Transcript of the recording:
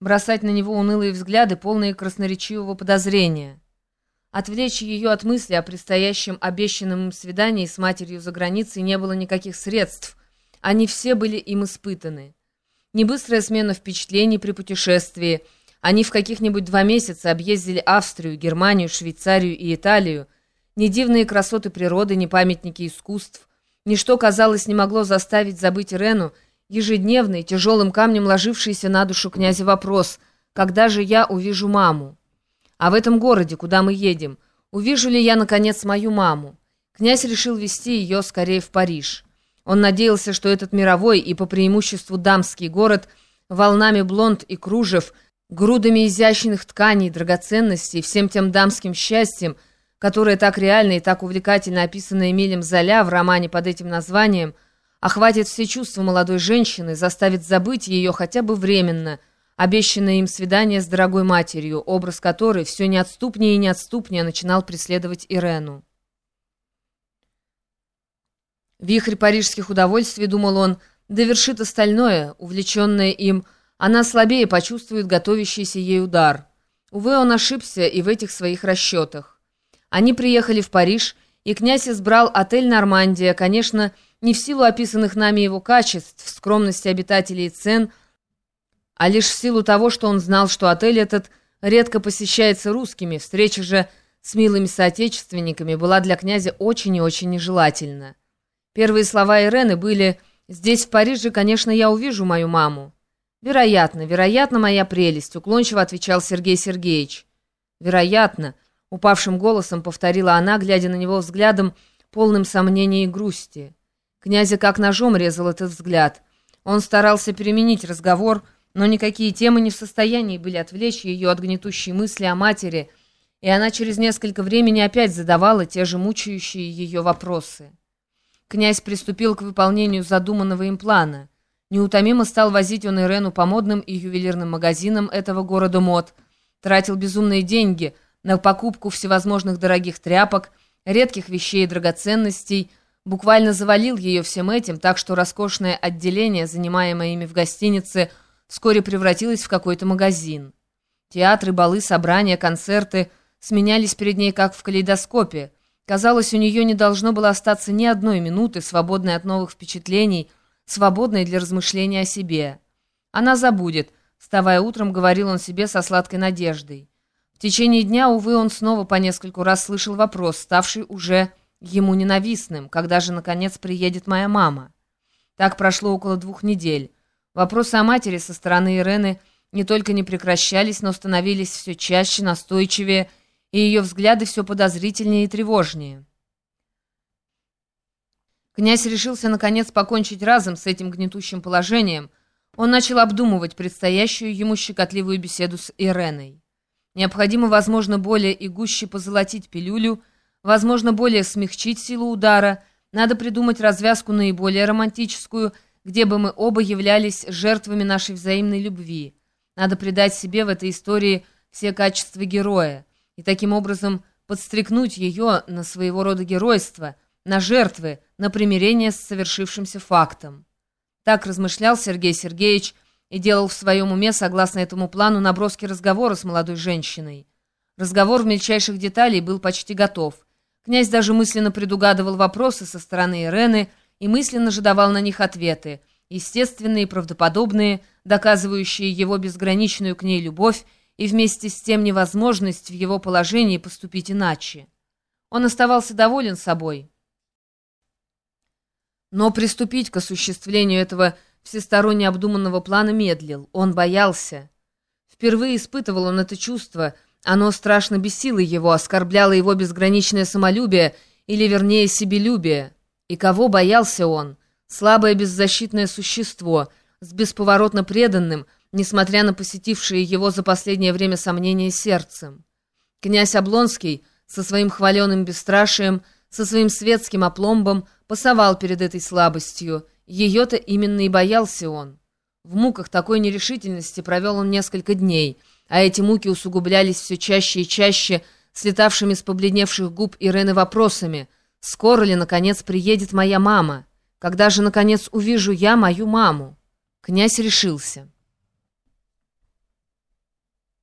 бросать на него унылые взгляды, полные красноречивого подозрения. Отвлечь ее от мысли о предстоящем обещанном свидании с матерью за границей не было никаких средств. Они все были им испытаны. Не быстрая смена впечатлений при путешествии. Они в каких-нибудь два месяца объездили Австрию, Германию, Швейцарию и Италию. Не дивные красоты природы, не памятники искусств. Ничто, казалось, не могло заставить забыть Рену, ежедневный, тяжелым камнем ложившийся на душу князя вопрос «Когда же я увижу маму?» А в этом городе, куда мы едем, увижу ли я, наконец, мою маму? Князь решил вести ее скорее в Париж. Он надеялся, что этот мировой и по преимуществу дамский город волнами блонд и кружев, грудами изящных тканей, драгоценностей, всем тем дамским счастьем, которое так реально и так увлекательно описано Эмилем Золя в романе под этим названием – охватит все чувства молодой женщины, заставит забыть ее хотя бы временно, обещанное им свидание с дорогой матерью, образ которой все неотступнее и неотступнее начинал преследовать Ирену. Вихрь парижских удовольствий, думал он, довершит остальное, увлеченное им, она слабее почувствует готовящийся ей удар. Увы, он ошибся и в этих своих расчетах. Они приехали в Париж, и князь избрал отель «Нормандия», конечно, не в силу описанных нами его качеств, скромности обитателей и цен, а лишь в силу того, что он знал, что отель этот редко посещается русскими, встреча же с милыми соотечественниками была для князя очень и очень нежелательна. Первые слова Ирены были «Здесь, в Париже, конечно, я увижу мою маму». «Вероятно, вероятно, моя прелесть», — уклончиво отвечал Сергей Сергеевич. «Вероятно», — упавшим голосом повторила она, глядя на него взглядом, полным сомнения и грусти. Князя как ножом резал этот взгляд. Он старался переменить разговор, но никакие темы не в состоянии были отвлечь ее от гнетущей мысли о матери, и она через несколько времени опять задавала те же мучающие ее вопросы. Князь приступил к выполнению задуманного им плана. Неутомимо стал возить он Ирену по модным и ювелирным магазинам этого города мод, тратил безумные деньги на покупку всевозможных дорогих тряпок, редких вещей и драгоценностей – буквально завалил ее всем этим, так что роскошное отделение, занимаемое ими в гостинице, вскоре превратилось в какой-то магазин. Театры, балы, собрания, концерты сменялись перед ней как в калейдоскопе. Казалось, у нее не должно было остаться ни одной минуты, свободной от новых впечатлений, свободной для размышления о себе. Она забудет, вставая утром, говорил он себе со сладкой надеждой. В течение дня, увы, он снова по нескольку раз слышал вопрос, ставший уже ему ненавистным, когда же, наконец, приедет моя мама. Так прошло около двух недель. Вопросы о матери со стороны Ирены не только не прекращались, но становились все чаще, настойчивее, и ее взгляды все подозрительнее и тревожнее. Князь решился, наконец, покончить разом с этим гнетущим положением. Он начал обдумывать предстоящую ему щекотливую беседу с Иреной. Необходимо, возможно, более и гуще позолотить пилюлю, Возможно, более смягчить силу удара. Надо придумать развязку наиболее романтическую, где бы мы оба являлись жертвами нашей взаимной любви. Надо придать себе в этой истории все качества героя и таким образом подстрекнуть ее на своего рода геройство, на жертвы, на примирение с совершившимся фактом. Так размышлял Сергей Сергеевич и делал в своем уме, согласно этому плану, наброски разговора с молодой женщиной. Разговор в мельчайших деталей был почти готов. Князь даже мысленно предугадывал вопросы со стороны Ирены и мысленно же давал на них ответы, естественные правдоподобные, доказывающие его безграничную к ней любовь и вместе с тем невозможность в его положении поступить иначе. Он оставался доволен собой. Но приступить к осуществлению этого всесторонне обдуманного плана медлил. Он боялся. Впервые испытывал он это чувство – оно страшно бесило его, оскорбляло его безграничное самолюбие, или, вернее, себелюбие. И кого боялся он? Слабое беззащитное существо, с бесповоротно преданным, несмотря на посетившие его за последнее время сомнения сердцем. Князь Облонский со своим хваленым бесстрашием, со своим светским опломбом пасовал перед этой слабостью. Ее-то именно и боялся он. В муках такой нерешительности провел он несколько дней — а эти муки усугублялись все чаще и чаще, слетавшими с побледневших губ Ирены вопросами. «Скоро ли, наконец, приедет моя мама? Когда же, наконец, увижу я мою маму?» Князь решился.